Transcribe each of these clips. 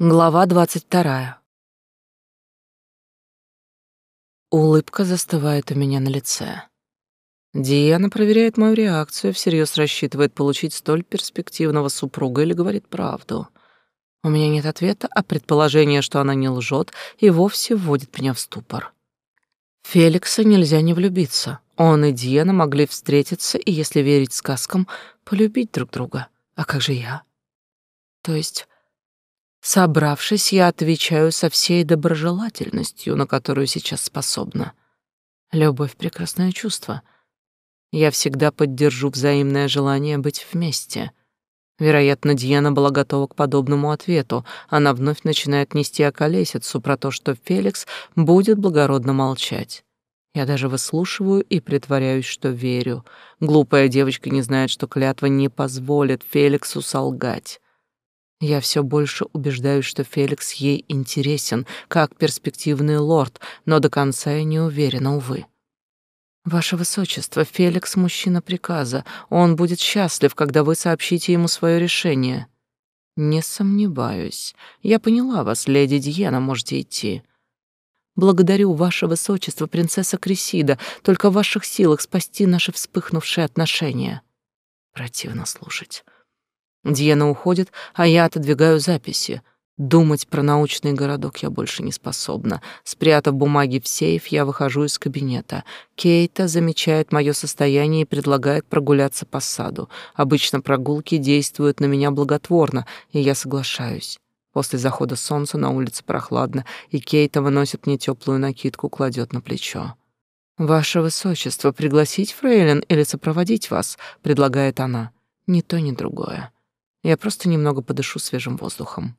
Глава двадцать вторая. Улыбка застывает у меня на лице. Диана проверяет мою реакцию, всерьез рассчитывает получить столь перспективного супруга или говорит правду. У меня нет ответа, а предположение, что она не лжет, и вовсе вводит меня в ступор. Феликса нельзя не влюбиться. Он и Диана могли встретиться и, если верить сказкам, полюбить друг друга. А как же я? То есть Собравшись, я отвечаю со всей доброжелательностью, на которую сейчас способна. Любовь — прекрасное чувство. Я всегда поддержу взаимное желание быть вместе. Вероятно, Диана была готова к подобному ответу. Она вновь начинает нести околесицу про то, что Феликс будет благородно молчать. Я даже выслушиваю и притворяюсь, что верю. Глупая девочка не знает, что клятва не позволит Феликсу солгать. Я все больше убеждаюсь, что Феликс ей интересен, как перспективный лорд, но до конца я не уверена, увы. Ваше высочество, Феликс мужчина приказа. Он будет счастлив, когда вы сообщите ему свое решение. Не сомневаюсь. Я поняла вас, леди Диена, можете идти. Благодарю, ваше высочество, принцесса Крисида, только в ваших силах спасти наши вспыхнувшие отношения. Противно слушать. Диана уходит, а я отодвигаю записи. Думать про научный городок я больше не способна. Спрятав бумаги в сейф, я выхожу из кабинета. Кейта замечает мое состояние и предлагает прогуляться по саду. Обычно прогулки действуют на меня благотворно, и я соглашаюсь. После захода солнца на улице прохладно, и Кейта выносит мне теплую накидку, кладет на плечо. «Ваше высочество, пригласить фрейлин или сопроводить вас?» — предлагает она. «Ни то, ни другое». Я просто немного подышу свежим воздухом.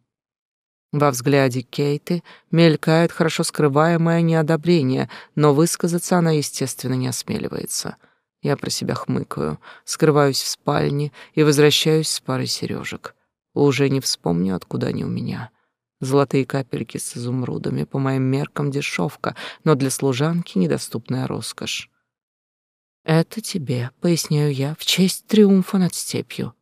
Во взгляде Кейты мелькает хорошо скрываемое неодобрение, но высказаться она, естественно, не осмеливается. Я про себя хмыкаю, скрываюсь в спальне и возвращаюсь с парой сережек. Уже не вспомню, откуда они у меня. Золотые капельки с изумрудами, по моим меркам дешевка, но для служанки недоступная роскошь. «Это тебе», — поясняю я, — «в честь триумфа над степью».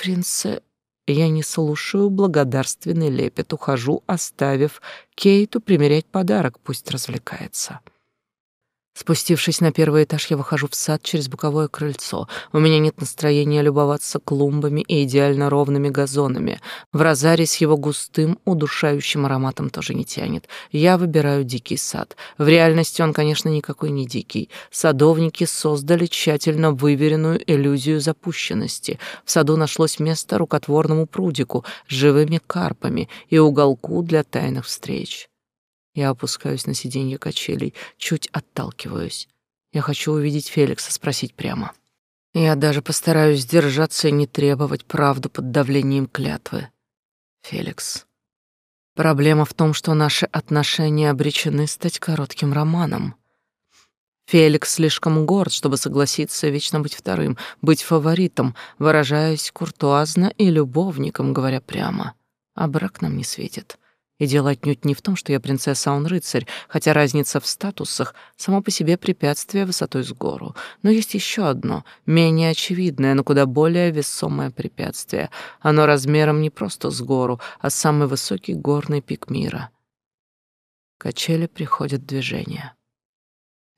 «Принце...» Я не слушаю благодарственный лепет, ухожу, оставив Кейту примерять подарок, пусть развлекается. Спустившись на первый этаж, я выхожу в сад через боковое крыльцо. У меня нет настроения любоваться клумбами и идеально ровными газонами. В розаре с его густым, удушающим ароматом тоже не тянет. Я выбираю дикий сад. В реальности он, конечно, никакой не дикий. Садовники создали тщательно выверенную иллюзию запущенности. В саду нашлось место рукотворному прудику с живыми карпами и уголку для тайных встреч. Я опускаюсь на сиденье качелей, чуть отталкиваюсь. Я хочу увидеть Феликса, спросить прямо. Я даже постараюсь сдержаться и не требовать правду под давлением клятвы. Феликс. Проблема в том, что наши отношения обречены стать коротким романом. Феликс слишком горд, чтобы согласиться вечно быть вторым, быть фаворитом, выражаясь куртуазно и любовником, говоря прямо. А брак нам не светит. И дело отнюдь не в том, что я принцесса, а он рыцарь, хотя разница в статусах само по себе препятствие высотой с гору. Но есть еще одно, менее очевидное, но куда более весомое препятствие. Оно размером не просто с гору, а самый высокий горный пик мира. Качели приходят в движение.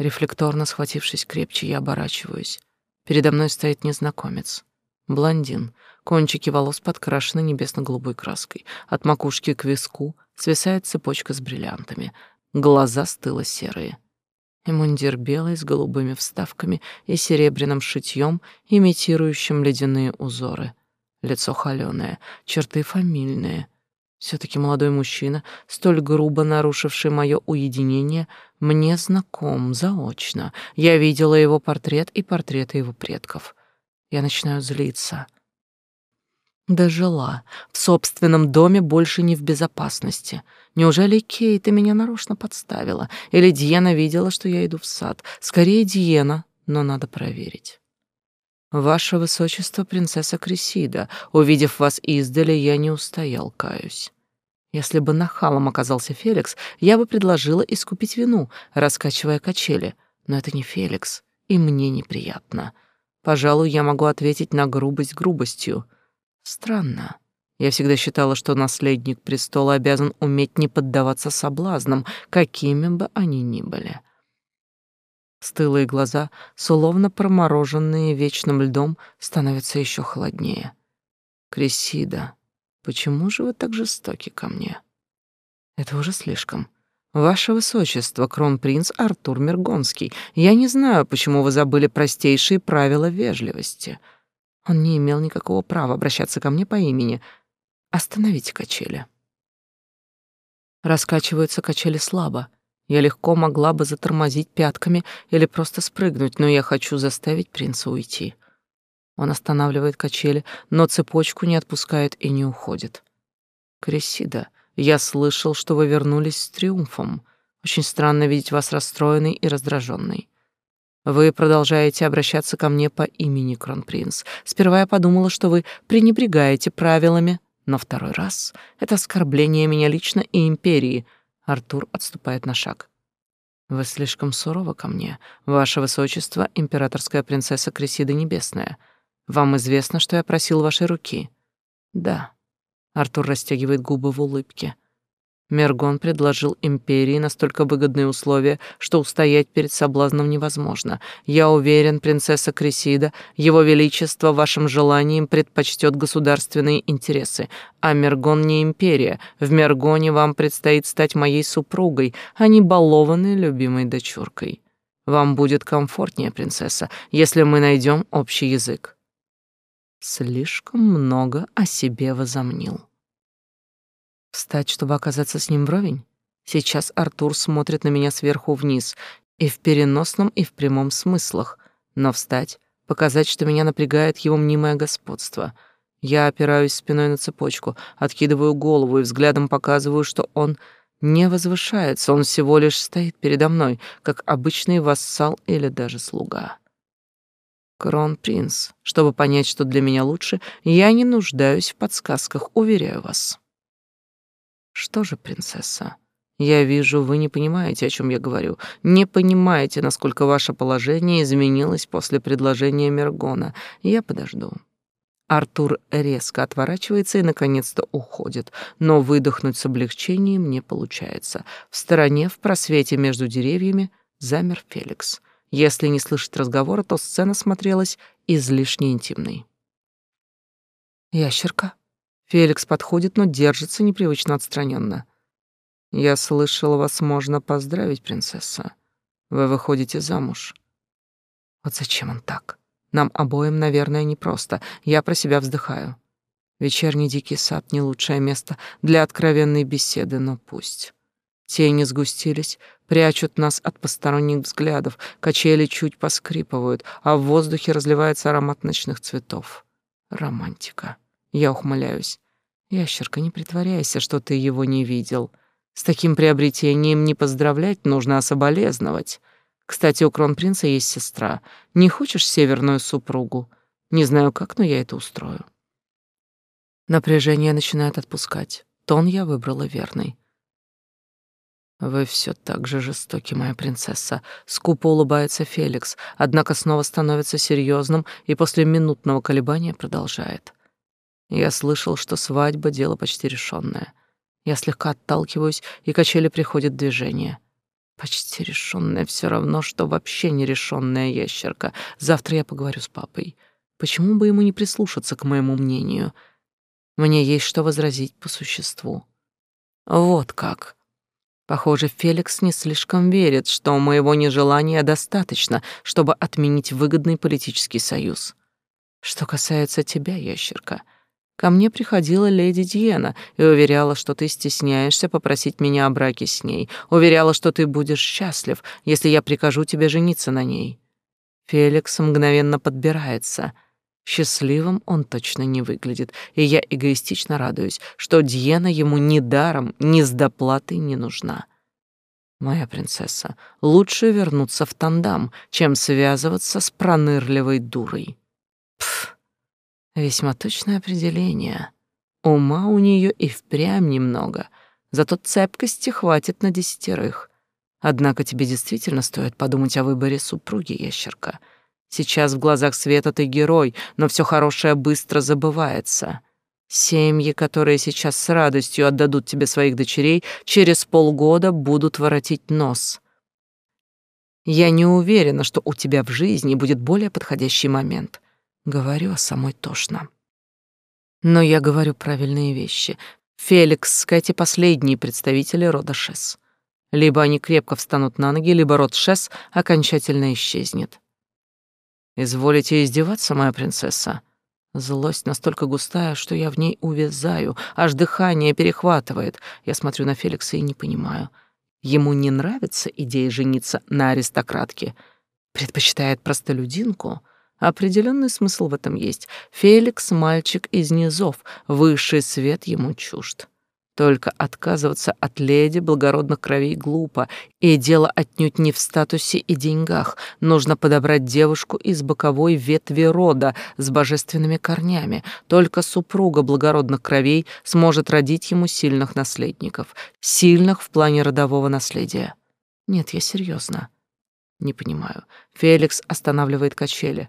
Рефлекторно схватившись крепче, я оборачиваюсь. Передо мной стоит незнакомец. Блондин. Кончики волос подкрашены небесно-голубой краской. От макушки к виску свисает цепочка с бриллиантами. Глаза стыло-серые. И мундир белый с голубыми вставками и серебряным шитьем, имитирующим ледяные узоры. Лицо холёное, черты фамильные. все таки молодой мужчина, столь грубо нарушивший мое уединение, мне знаком заочно. Я видела его портрет и портреты его предков. Я начинаю злиться — Дожила. В собственном доме больше не в безопасности. Неужели Кейта меня нарочно подставила? Или Диена видела, что я иду в сад? Скорее, Диена, но надо проверить. Ваше Высочество, принцесса Крисида, увидев вас издали, я не устоял, каюсь. Если бы нахалом оказался Феликс, я бы предложила искупить вину, раскачивая качели. Но это не Феликс, и мне неприятно. Пожалуй, я могу ответить на грубость грубостью — Странно. Я всегда считала, что наследник престола обязан уметь не поддаваться соблазнам, какими бы они ни были. Стылые глаза, словно промороженные вечным льдом, становятся еще холоднее. Кресида, почему же вы так жестоки ко мне? Это уже слишком. Ваше высочество, кронпринц Артур Мергонский, я не знаю, почему вы забыли простейшие правила вежливости. Он не имел никакого права обращаться ко мне по имени. Остановите качели. Раскачиваются качели слабо, я легко могла бы затормозить пятками или просто спрыгнуть, но я хочу заставить принца уйти. Он останавливает качели, но цепочку не отпускает и не уходит. Кресида, я слышал, что вы вернулись с триумфом. Очень странно видеть вас расстроенной и раздраженной. Вы продолжаете обращаться ко мне по имени Кронпринц. Сперва я подумала, что вы пренебрегаете правилами, но второй раз — это оскорбление меня лично и империи — Артур отступает на шаг. Вы слишком суровы ко мне, ваше высочество, императорская принцесса Кресида Небесная. Вам известно, что я просил вашей руки? Да. Артур растягивает губы в улыбке. Мергон предложил империи настолько выгодные условия, что устоять перед соблазном невозможно. Я уверен, принцесса Кресида, его величество вашим желанием предпочтет государственные интересы, а Мергон не империя. В Мергоне вам предстоит стать моей супругой, а не балованной любимой дочуркой. Вам будет комфортнее, принцесса, если мы найдем общий язык. Слишком много о себе возомнил. Встать, чтобы оказаться с ним вровень? Сейчас Артур смотрит на меня сверху вниз, и в переносном, и в прямом смыслах. Но встать, показать, что меня напрягает его мнимое господство. Я опираюсь спиной на цепочку, откидываю голову и взглядом показываю, что он не возвышается, он всего лишь стоит передо мной, как обычный вассал или даже слуга. Кронпринц, чтобы понять, что для меня лучше, я не нуждаюсь в подсказках, уверяю вас. Что же, принцесса? Я вижу, вы не понимаете, о чем я говорю. Не понимаете, насколько ваше положение изменилось после предложения Мергона. Я подожду. Артур резко отворачивается и наконец-то уходит, но выдохнуть с облегчением не получается. В стороне, в просвете между деревьями, замер Феликс. Если не слышать разговора, то сцена смотрелась излишне интимной. «Ящерка?» Феликс подходит, но держится непривычно отстраненно. «Я слышал, вас можно поздравить, принцесса. Вы выходите замуж». Вот зачем он так? Нам обоим, наверное, непросто. Я про себя вздыхаю. Вечерний дикий сад — не лучшее место для откровенной беседы, но пусть. Тени сгустились, прячут нас от посторонних взглядов, качели чуть поскрипывают, а в воздухе разливается аромат ночных цветов. Романтика. Я ухмыляюсь. Ящерка, не притворяйся, что ты его не видел. С таким приобретением не поздравлять нужно, а соболезновать. Кстати, у кронпринца есть сестра. Не хочешь северную супругу? Не знаю как, но я это устрою. Напряжение начинает отпускать. Тон я выбрала верный. Вы все так же жестоки, моя принцесса. Скупо улыбается Феликс, однако снова становится серьезным и после минутного колебания продолжает. Я слышал, что свадьба — дело почти решенное. Я слегка отталкиваюсь, и качели приходят в движение. Почти решенное все равно, что вообще нерешенная ящерка. Завтра я поговорю с папой. Почему бы ему не прислушаться к моему мнению? Мне есть что возразить по существу. Вот как. Похоже, Феликс не слишком верит, что моего нежелания достаточно, чтобы отменить выгодный политический союз. Что касается тебя, ящерка, Ко мне приходила леди Диена и уверяла, что ты стесняешься попросить меня о браке с ней, уверяла, что ты будешь счастлив, если я прикажу тебе жениться на ней. Феликс мгновенно подбирается. Счастливым он точно не выглядит, и я эгоистично радуюсь, что Диена ему ни даром, ни с доплатой не нужна. Моя принцесса, лучше вернуться в Тандам, чем связываться с пронырливой дурой. Пф, Весьма точное определение. Ума у нее и впрямь немного, зато цепкости хватит на десятерых. Однако тебе действительно стоит подумать о выборе супруги, ящерка. Сейчас в глазах света ты герой, но все хорошее быстро забывается. Семьи, которые сейчас с радостью отдадут тебе своих дочерей, через полгода будут воротить нос. Я не уверена, что у тебя в жизни будет более подходящий момент. Говорю, а самой тошно. Но я говорю правильные вещи. Феликс Кэти — последние представители рода Шес. Либо они крепко встанут на ноги, либо род Шес окончательно исчезнет. «Изволите издеваться, моя принцесса?» Злость настолько густая, что я в ней увязаю, аж дыхание перехватывает. Я смотрю на Феликса и не понимаю. Ему не нравится идея жениться на аристократке. Предпочитает простолюдинку. Определенный смысл в этом есть. Феликс — мальчик из низов, высший свет ему чужд. Только отказываться от леди благородных кровей глупо, и дело отнюдь не в статусе и деньгах. Нужно подобрать девушку из боковой ветви рода с божественными корнями. Только супруга благородных кровей сможет родить ему сильных наследников, сильных в плане родового наследия. Нет, я серьезно. Не понимаю. Феликс останавливает качели,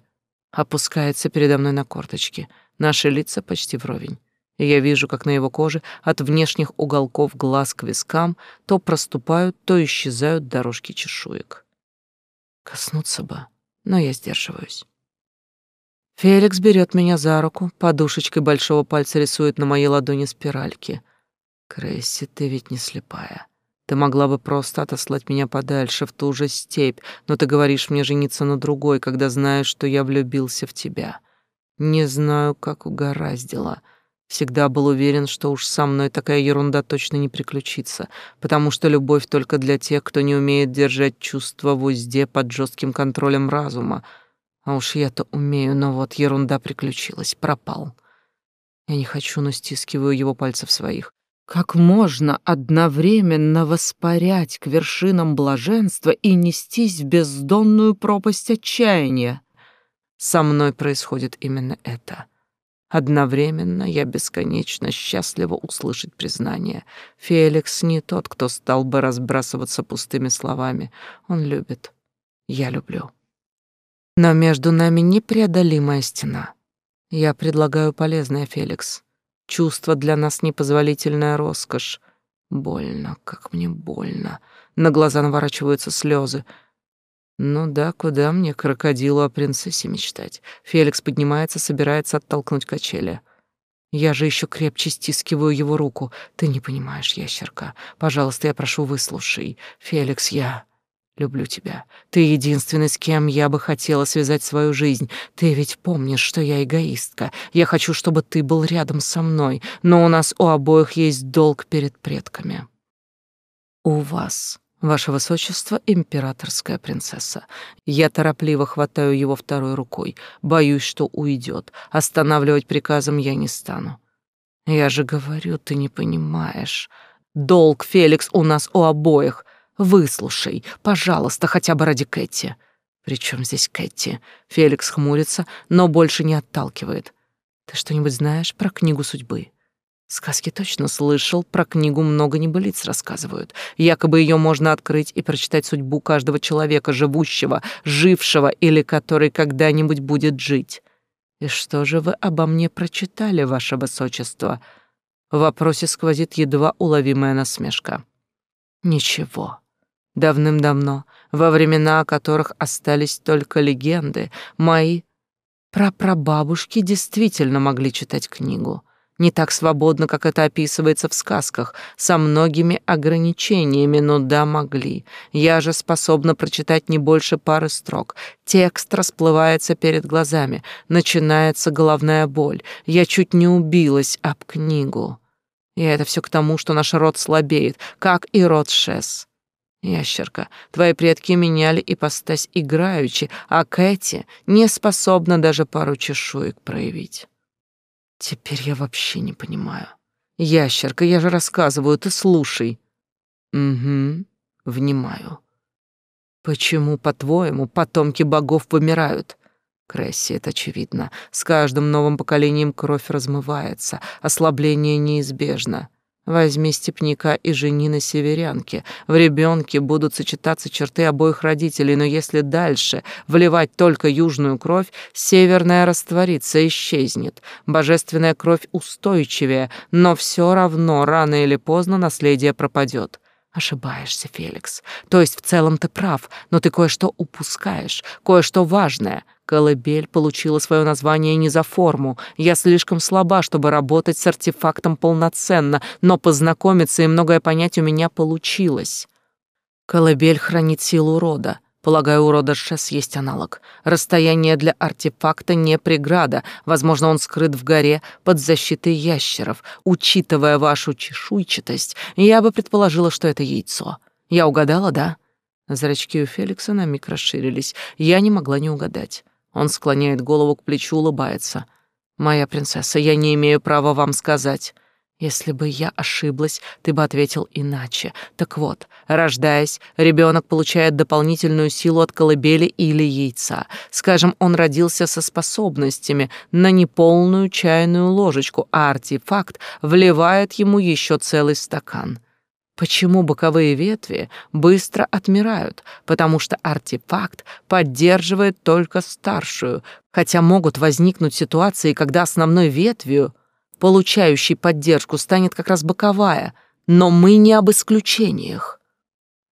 опускается передо мной на корточки. Наши лица почти вровень и я вижу, как на его коже от внешних уголков глаз к вискам то проступают, то исчезают дорожки чешуек. Коснуться бы, но я сдерживаюсь. Феликс берет меня за руку, подушечкой большого пальца рисует на моей ладони спиральки. Кресси, ты ведь не слепая. Ты могла бы просто отослать меня подальше, в ту же степь, но ты говоришь мне жениться на другой, когда знаешь, что я влюбился в тебя. Не знаю, как угораздило. Всегда был уверен, что уж со мной такая ерунда точно не приключится, потому что любовь только для тех, кто не умеет держать чувства в узде под жестким контролем разума. А уж я-то умею, но вот ерунда приключилась, пропал. Я не хочу, но стискиваю его пальцы в своих. Как можно одновременно воспарять к вершинам блаженства и нестись в бездонную пропасть отчаяния? Со мной происходит именно это — Одновременно я бесконечно счастлива услышать признание. Феликс не тот, кто стал бы разбрасываться пустыми словами. Он любит. Я люблю. Но между нами непреодолимая стена. Я предлагаю полезное, Феликс. Чувство для нас непозволительная роскошь. Больно, как мне больно. На глаза наворачиваются слезы. Ну да, куда мне крокодилу о принцессе мечтать? Феликс поднимается, собирается оттолкнуть качели. Я же еще крепче стискиваю его руку. Ты не понимаешь, ящерка. Пожалуйста, я прошу, выслушай. Феликс, я люблю тебя. Ты единственный, с кем я бы хотела связать свою жизнь. Ты ведь помнишь, что я эгоистка. Я хочу, чтобы ты был рядом со мной, но у нас у обоих есть долг перед предками. У вас Ваше высочество, императорская принцесса. Я торопливо хватаю его второй рукой, боюсь, что уйдет. Останавливать приказом я не стану. Я же говорю, ты не понимаешь. Долг, Феликс, у нас у обоих. Выслушай, пожалуйста, хотя бы ради Кэти. Причем здесь Кэти? Феликс хмурится, но больше не отталкивает. Ты что-нибудь знаешь про книгу судьбы? Сказки точно слышал, про книгу много небылиц рассказывают. Якобы ее можно открыть и прочитать судьбу каждого человека, живущего, жившего или который когда-нибудь будет жить. И что же вы обо мне прочитали, ваше высочество? В вопросе сквозит едва уловимая насмешка. Ничего. Давным-давно, во времена, о которых остались только легенды, мои прапрабабушки действительно могли читать книгу — не так свободно, как это описывается в сказках, со многими ограничениями, но да, могли. Я же способна прочитать не больше пары строк. Текст расплывается перед глазами, начинается головная боль. Я чуть не убилась об книгу. И это все к тому, что наш род слабеет, как и род Шес. Ящерка, твои предки меняли ипостась играючи, а Кэти не способна даже пару чешуек проявить. Теперь я вообще не понимаю. Ящерка, я же рассказываю, ты слушай. Угу, внимаю. Почему, по-твоему, потомки богов помирают? Кресси, это очевидно. С каждым новым поколением кровь размывается, ослабление неизбежно. Возьми степняка и жени на северянке. В ребенке будут сочетаться черты обоих родителей, но если дальше вливать только южную кровь, северная растворится, исчезнет. Божественная кровь устойчивее, но все равно рано или поздно наследие пропадет. Ошибаешься, Феликс. То есть в целом ты прав, но ты кое-что упускаешь, кое-что важное. Колыбель получила свое название не за форму. Я слишком слаба, чтобы работать с артефактом полноценно, но познакомиться и многое понять у меня получилось. Колыбель хранит силу рода. Полагаю, у рода Шес есть аналог. Расстояние для артефакта не преграда. Возможно, он скрыт в горе под защитой ящеров. Учитывая вашу чешуйчатость, я бы предположила, что это яйцо. Я угадала, да? Зрачки у Феликса на миг расширились. Я не могла не угадать. Он склоняет голову к плечу, улыбается. «Моя принцесса, я не имею права вам сказать. Если бы я ошиблась, ты бы ответил иначе. Так вот, рождаясь, ребенок получает дополнительную силу от колыбели или яйца. Скажем, он родился со способностями на неполную чайную ложечку, а артефакт вливает ему еще целый стакан. Почему боковые ветви быстро отмирают? Потому что артефакт поддерживает только старшую, хотя могут возникнуть ситуации, когда основной ветвью получающей поддержку станет как раз боковая, но мы не об исключениях.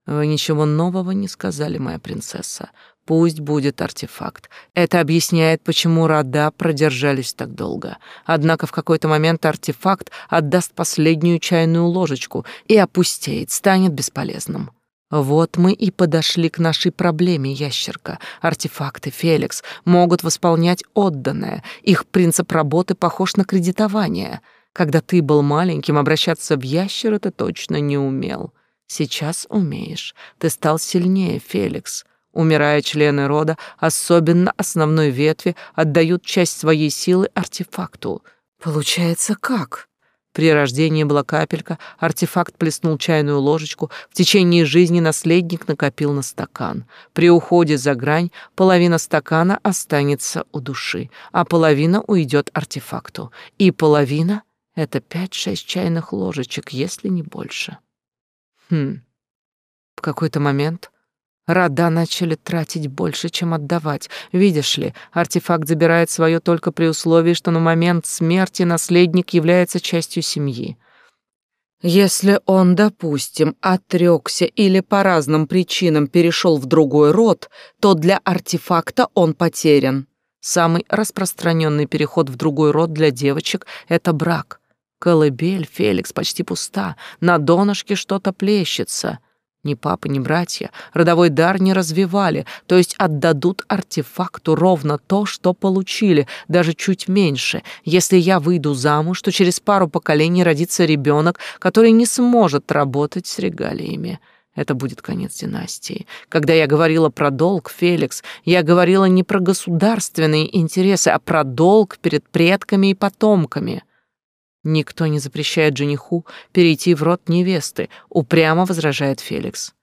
Вы ничего нового не сказали, моя принцесса. Пусть будет артефакт. Это объясняет, почему рода продержались так долго. Однако в какой-то момент артефакт отдаст последнюю чайную ложечку и опустеет, станет бесполезным. Вот мы и подошли к нашей проблеме, ящерка. Артефакты Феликс могут восполнять отданное. Их принцип работы похож на кредитование. Когда ты был маленьким, обращаться в ящера ты точно не умел. Сейчас умеешь. Ты стал сильнее, Феликс. Умирая члены рода, особенно основной ветви, отдают часть своей силы артефакту. Получается, как? При рождении была капелька, артефакт плеснул чайную ложечку, в течение жизни наследник накопил на стакан. При уходе за грань половина стакана останется у души, а половина уйдет артефакту. И половина — это пять-шесть чайных ложечек, если не больше. Хм. В какой-то момент Рода начали тратить больше, чем отдавать. Видишь ли, артефакт забирает свое только при условии, что на момент смерти наследник является частью семьи. Если он, допустим, отрекся или по разным причинам перешел в другой род, то для артефакта он потерян. Самый распространенный переход в другой род для девочек — это брак. Колыбель Феликс почти пуста, на донышке что-то плещется — ни папа, ни братья родовой дар не развивали, то есть отдадут артефакту ровно то, что получили, даже чуть меньше. Если я выйду замуж, то через пару поколений родится ребенок, который не сможет работать с регалиями. Это будет конец династии. Когда я говорила про долг, Феликс, я говорила не про государственные интересы, а про долг перед предками и потомками. Никто не запрещает жениху перейти в род невесты, упрямо возражает Феликс.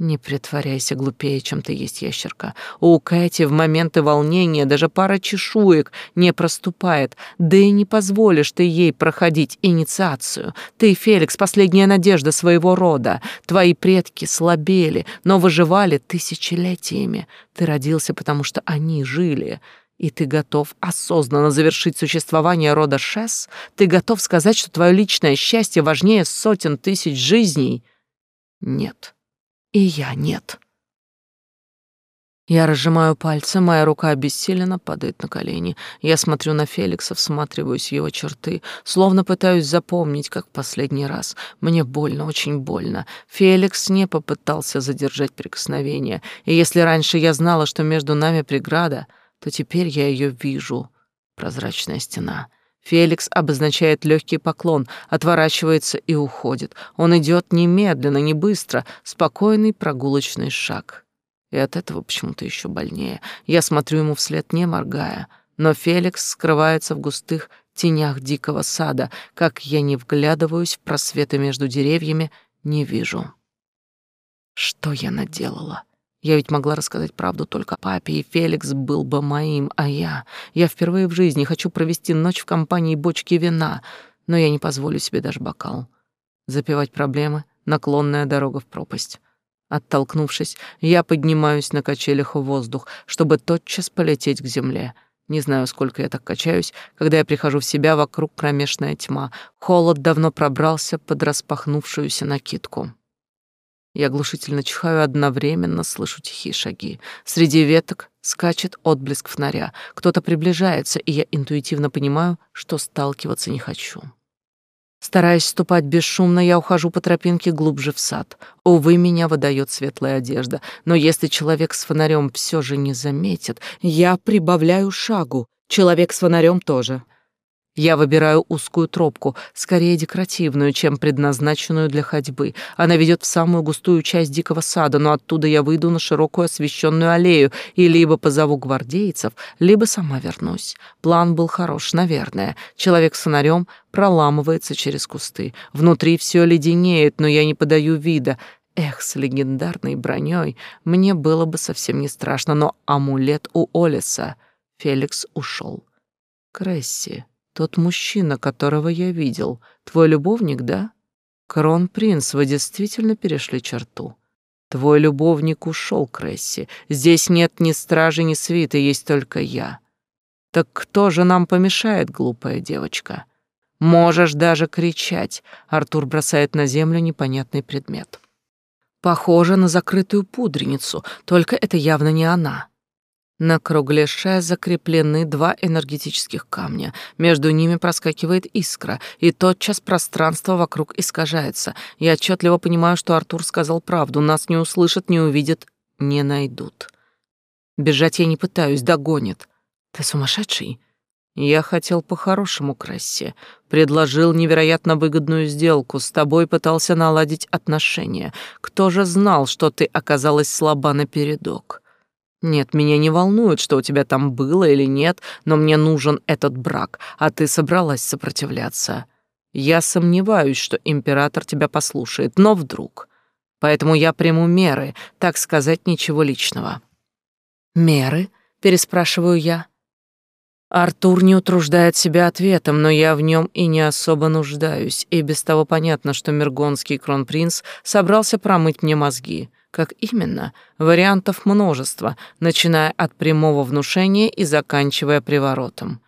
Не притворяйся глупее, чем ты есть, ящерка. У Кэти в моменты волнения даже пара чешуек не проступает, да и не позволишь ты ей проходить инициацию. Ты, Феликс, последняя надежда своего рода. Твои предки слабели, но выживали тысячелетиями. Ты родился, потому что они жили. И ты готов осознанно завершить существование рода Шес? Ты готов сказать, что твое личное счастье важнее сотен тысяч жизней? Нет. И я нет. Я разжимаю пальцы, моя рука обессиленно падает на колени. Я смотрю на Феликса, всматриваюсь в его черты, словно пытаюсь запомнить, как в последний раз. Мне больно, очень больно. Феликс не попытался задержать прикосновение, и если раньше я знала, что между нами преграда — то теперь я ее вижу. Прозрачная стена. Феликс обозначает легкий поклон, отворачивается и уходит. Он идет немедленно, не быстро, спокойный прогулочный шаг. И от этого почему-то еще больнее. Я смотрю ему вслед, не моргая. Но Феликс скрывается в густых тенях дикого сада. Как я не вглядываюсь в просветы между деревьями, не вижу. Что я наделала? Я ведь могла рассказать правду только папе, и Феликс был бы моим, а я... Я впервые в жизни хочу провести ночь в компании бочки вина, но я не позволю себе даже бокал. Запивать проблемы — наклонная дорога в пропасть. Оттолкнувшись, я поднимаюсь на качелях в воздух, чтобы тотчас полететь к земле. Не знаю, сколько я так качаюсь, когда я прихожу в себя, вокруг кромешная тьма. Холод давно пробрался под распахнувшуюся накидку. Я глушительно чихаю, одновременно слышу тихие шаги. Среди веток скачет отблеск фонаря. Кто-то приближается, и я интуитивно понимаю, что сталкиваться не хочу. Стараясь ступать бесшумно, я ухожу по тропинке глубже в сад. Увы, меня выдает светлая одежда, но если человек с фонарем все же не заметит, я прибавляю шагу. Человек с фонарем тоже. Я выбираю узкую тропку, скорее декоративную, чем предназначенную для ходьбы. Она ведет в самую густую часть дикого сада, но оттуда я выйду на широкую освещенную аллею и либо позову гвардейцев, либо сама вернусь. План был хорош, наверное. Человек с фонарем проламывается через кусты. Внутри все леденеет, но я не подаю вида. Эх, с легендарной броней мне было бы совсем не страшно, но амулет у Олеса. Феликс ушел. Кресси. Тот мужчина, которого я видел, твой любовник, да? Кронпринц, вы действительно перешли черту. Твой любовник ушел, Кресси. Здесь нет ни стражи, ни свиты, есть только я. Так кто же нам помешает, глупая девочка? Можешь даже кричать. Артур бросает на землю непонятный предмет. Похоже на закрытую пудреницу, только это явно не она. На кругляше закреплены два энергетических камня. Между ними проскакивает искра, и тотчас пространство вокруг искажается. Я отчетливо понимаю, что Артур сказал правду. Нас не услышат, не увидят, не найдут. Бежать я не пытаюсь, догонит. Ты сумасшедший? Я хотел по-хорошему, Кресси. Предложил невероятно выгодную сделку. С тобой пытался наладить отношения. Кто же знал, что ты оказалась слаба напередок? Нет, меня не волнует, что у тебя там было или нет, но мне нужен этот брак, а ты собралась сопротивляться. Я сомневаюсь, что император тебя послушает, но вдруг. Поэтому я приму меры, так сказать, ничего личного. Меры? переспрашиваю я. Артур не утруждает себя ответом, но я в нем и не особо нуждаюсь, и без того понятно, что мергонский кронпринц собрался промыть мне мозги. Как именно? Вариантов множество, начиная от прямого внушения и заканчивая приворотом.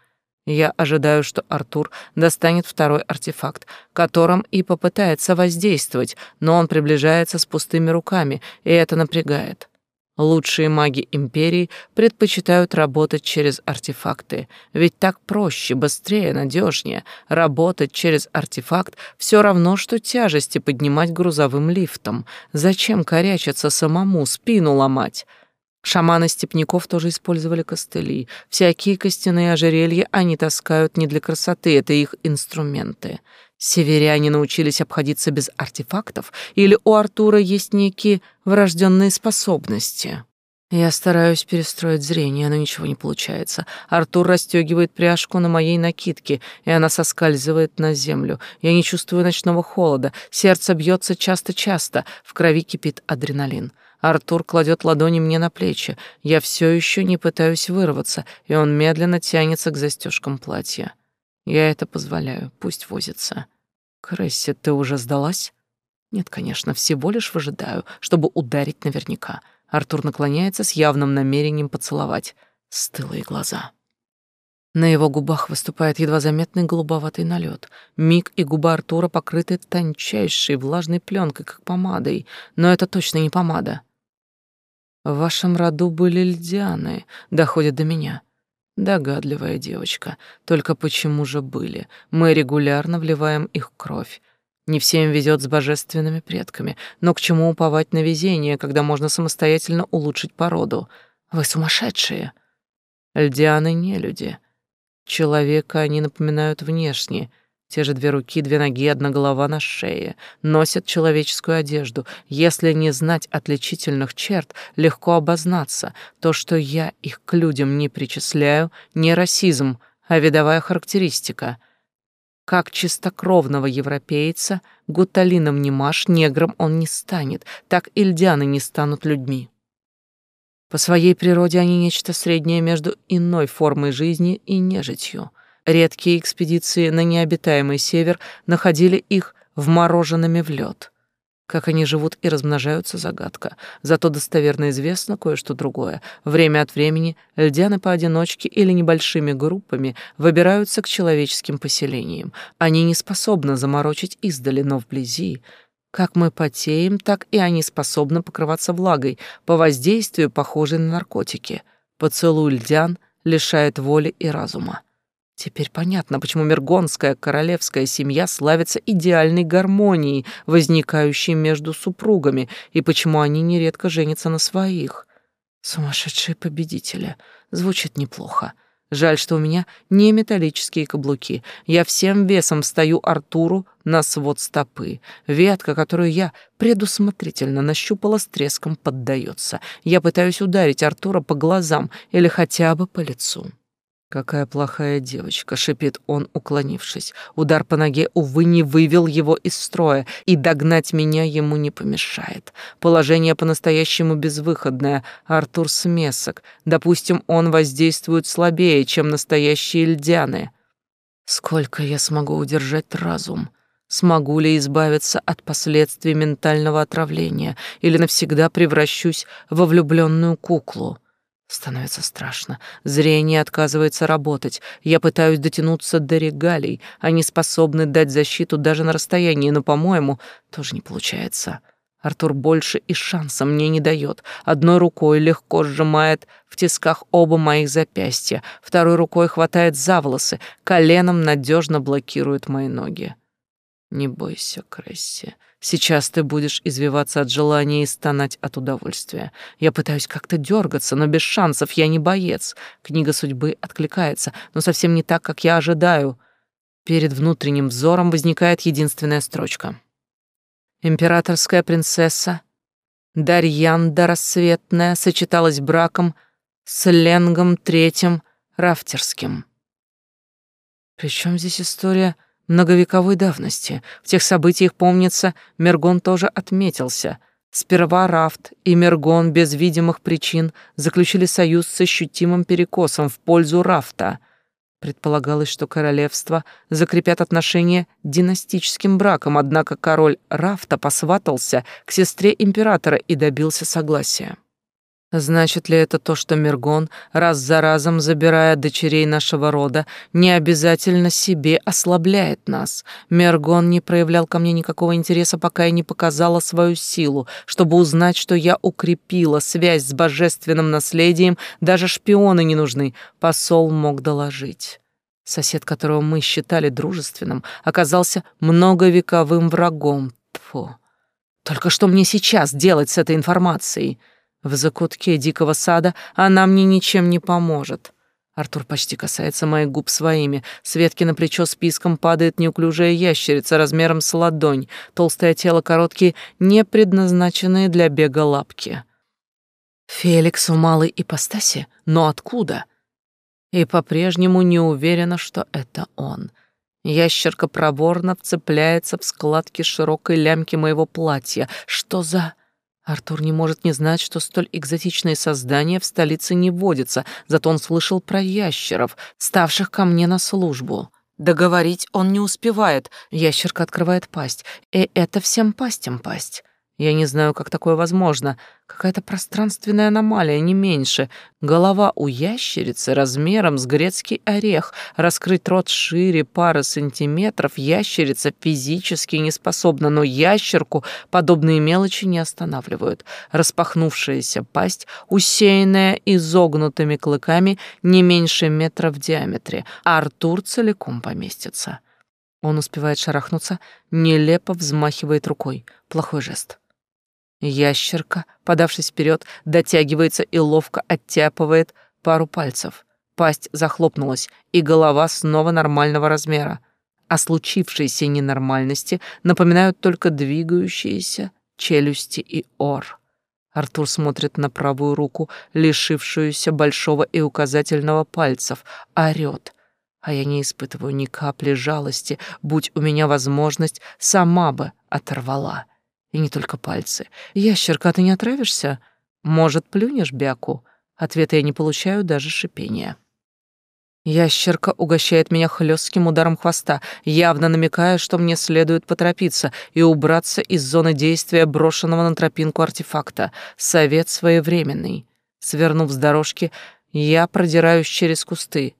Я ожидаю, что Артур достанет второй артефакт, которым и попытается воздействовать, но он приближается с пустыми руками, и это напрягает. Лучшие маги империи предпочитают работать через артефакты, ведь так проще, быстрее, надежнее. Работать через артефакт все равно, что тяжести поднимать грузовым лифтом. Зачем корячиться самому, спину ломать? Шаманы степняков тоже использовали костыли. Всякие костяные ожерелья они таскают не для красоты, это их инструменты. Северяне научились обходиться без артефактов, или у Артура есть некие врожденные способности? Я стараюсь перестроить зрение, но ничего не получается. Артур расстегивает пряжку на моей накидке, и она соскальзывает на землю. Я не чувствую ночного холода, сердце бьется часто-часто, в крови кипит адреналин. Артур кладет ладони мне на плечи. Я все еще не пытаюсь вырваться, и он медленно тянется к застежкам платья. Я это позволяю, пусть возится. Кресси, ты уже сдалась? Нет, конечно, всего лишь выжидаю, чтобы ударить наверняка. Артур наклоняется с явным намерением поцеловать. Стылые глаза. На его губах выступает едва заметный голубоватый налет. Миг и губа Артура покрыты тончайшей влажной пленкой, как помадой. Но это точно не помада. В вашем роду были льдяны, доходят до меня. Догадливая девочка. Только почему же были? Мы регулярно вливаем их кровь. Не всем везет с божественными предками, но к чему уповать на везение, когда можно самостоятельно улучшить породу? Вы сумасшедшие. Льдианы не люди. Человека они напоминают внешне — те же две руки, две ноги, одна голова на шее. Носят человеческую одежду. Если не знать отличительных черт, легко обознаться. То, что я их к людям не причисляю, не расизм, а видовая характеристика. Как чистокровного европейца, гуталином не маш, негром он не станет, так ильдяны не станут людьми. По своей природе они нечто среднее между иной формой жизни и нежитью. Редкие экспедиции на необитаемый север находили их вмороженными в лед. Как они живут и размножаются — загадка. Зато достоверно известно кое-что другое. Время от времени льдяны поодиночке или небольшими группами выбираются к человеческим поселениям. Они не способны заморочить издали, но вблизи как мы потеем, так и они способны покрываться влагой по воздействию, похожей на наркотики. Поцелуй льдян лишает воли и разума. Теперь понятно, почему мергонская королевская семья славится идеальной гармонией, возникающей между супругами, и почему они нередко женятся на своих. Сумасшедшие победители. Звучит неплохо. Жаль, что у меня не металлические каблуки. Я всем весом встаю Артуру на свод стопы. Ветка, которую я предусмотрительно нащупала, с треском поддается. Я пытаюсь ударить Артура по глазам или хотя бы по лицу. «Какая плохая девочка!» — шипит он, уклонившись. Удар по ноге, увы, не вывел его из строя, и догнать меня ему не помешает. Положение по-настоящему безвыходное. Артур смесок. Допустим, он воздействует слабее, чем настоящие льдяны. Сколько я смогу удержать разум? Смогу ли избавиться от последствий ментального отравления или навсегда превращусь во влюбленную куклу? Становится страшно. Зрение отказывается работать. Я пытаюсь дотянуться до регалий. Они способны дать защиту даже на расстоянии, но, по-моему, тоже не получается. Артур больше и шанса мне не дает. Одной рукой легко сжимает в тисках оба моих запястья, второй рукой хватает за волосы, коленом надежно блокирует мои ноги. Не бойся, Кресси. Сейчас ты будешь извиваться от желания и стонать от удовольствия. Я пытаюсь как-то дергаться, но без шансов, я не боец. Книга судьбы откликается, но совсем не так, как я ожидаю. Перед внутренним взором возникает единственная строчка. Императорская принцесса Дарьянда Рассветная сочеталась браком с Ленгом Третьим Рафтерским. Причем здесь история многовековой давности. В тех событиях, помнится, Мергон тоже отметился. Сперва Рафт и Мергон без видимых причин заключили союз с ощутимым перекосом в пользу Рафта. Предполагалось, что королевства закрепят отношения династическим браком, однако король Рафта посватался к сестре императора и добился согласия. Значит ли это то, что Мергон, раз за разом забирая дочерей нашего рода, не обязательно себе ослабляет нас? Мергон не проявлял ко мне никакого интереса, пока я не показала свою силу, чтобы узнать, что я укрепила связь с божественным наследием, даже шпионы не нужны. Посол мог доложить. Сосед, которого мы считали дружественным, оказался многовековым врагом. Тьфу. Только что мне сейчас делать с этой информацией? В закутке дикого сада она мне ничем не поможет. Артур почти касается моих губ своими. С ветки на плечо списком падает неуклюжая ящерица размером с ладонь. Толстое тело, короткие, не предназначенные для бега лапки. Феликс в малой ипостаси? Но откуда? И по-прежнему не уверена, что это он. Ящерка проворно вцепляется в складки широкой лямки моего платья. Что за... Артур не может не знать, что столь экзотичные создания в столице не водятся, зато он слышал про ящеров, ставших ко мне на службу. Договорить он не успевает, ящерка открывает пасть, и это всем пастям пасть. Я не знаю, как такое возможно. Какая-то пространственная аномалия, не меньше. Голова у ящерицы размером с грецкий орех. Раскрыть рот шире пары сантиметров ящерица физически не способна, но ящерку подобные мелочи не останавливают. Распахнувшаяся пасть, усеянная изогнутыми клыками, не меньше метра в диаметре, а Артур целиком поместится. Он успевает шарахнуться, нелепо взмахивает рукой. Плохой жест. Ящерка, подавшись вперед, дотягивается и ловко оттяпывает пару пальцев. Пасть захлопнулась, и голова снова нормального размера. О случившейся ненормальности напоминают только двигающиеся челюсти и ор. Артур смотрит на правую руку, лишившуюся большого и указательного пальцев, орёт. А я не испытываю ни капли жалости, будь у меня возможность, сама бы оторвала. И не только пальцы. «Ящерка, ты не отравишься? Может, плюнешь бяку?» Ответа я не получаю, даже шипения. Ящерка угощает меня хлестким ударом хвоста, явно намекая, что мне следует поторопиться и убраться из зоны действия брошенного на тропинку артефакта. Совет своевременный. Свернув с дорожки, я продираюсь через кусты.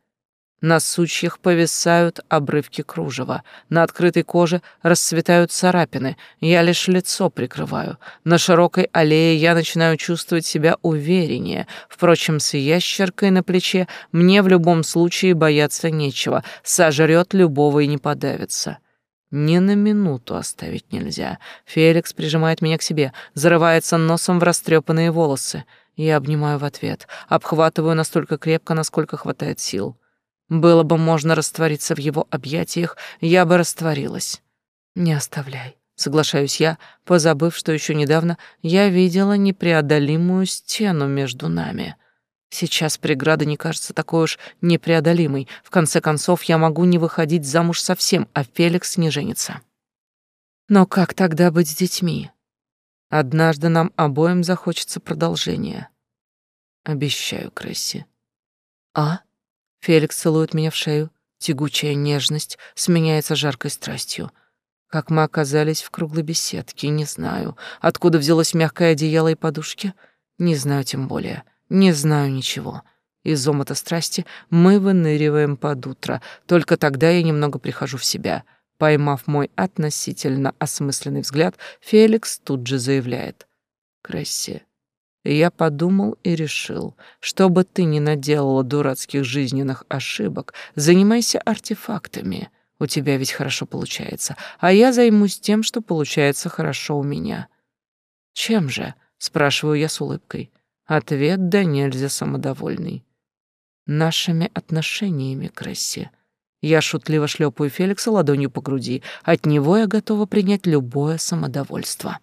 На сучьях повисают обрывки кружева. На открытой коже расцветают царапины. Я лишь лицо прикрываю. На широкой аллее я начинаю чувствовать себя увереннее. Впрочем, с ящеркой на плече мне в любом случае бояться нечего. Сожрет любого и не подавится. Ни на минуту оставить нельзя. Феликс прижимает меня к себе, зарывается носом в растрепанные волосы. Я обнимаю в ответ, обхватываю настолько крепко, насколько хватает сил. Было бы можно раствориться в его объятиях, я бы растворилась. Не оставляй, соглашаюсь я, позабыв, что еще недавно я видела непреодолимую стену между нами. Сейчас преграда не кажется такой уж непреодолимой. В конце концов, я могу не выходить замуж совсем, а Феликс не женится. Но как тогда быть с детьми? Однажды нам обоим захочется продолжения. Обещаю, Кресси. А? Феликс целует меня в шею. Тягучая нежность сменяется жаркой страстью. Как мы оказались в круглой беседке, не знаю. Откуда взялось мягкое одеяло и подушки? Не знаю тем более. Не знаю ничего. Из омута страсти мы выныриваем под утро. Только тогда я немного прихожу в себя. Поймав мой относительно осмысленный взгляд, Феликс тут же заявляет. «Кресси, я подумал и решил, чтобы ты не наделала дурацких жизненных ошибок, занимайся артефактами. У тебя ведь хорошо получается, а я займусь тем, что получается хорошо у меня. Чем же? спрашиваю я с улыбкой. Ответ да нельзя самодовольный. Нашими отношениями, Кресси. Я шутливо шлепаю Феликса ладонью по груди. От него я готова принять любое самодовольство.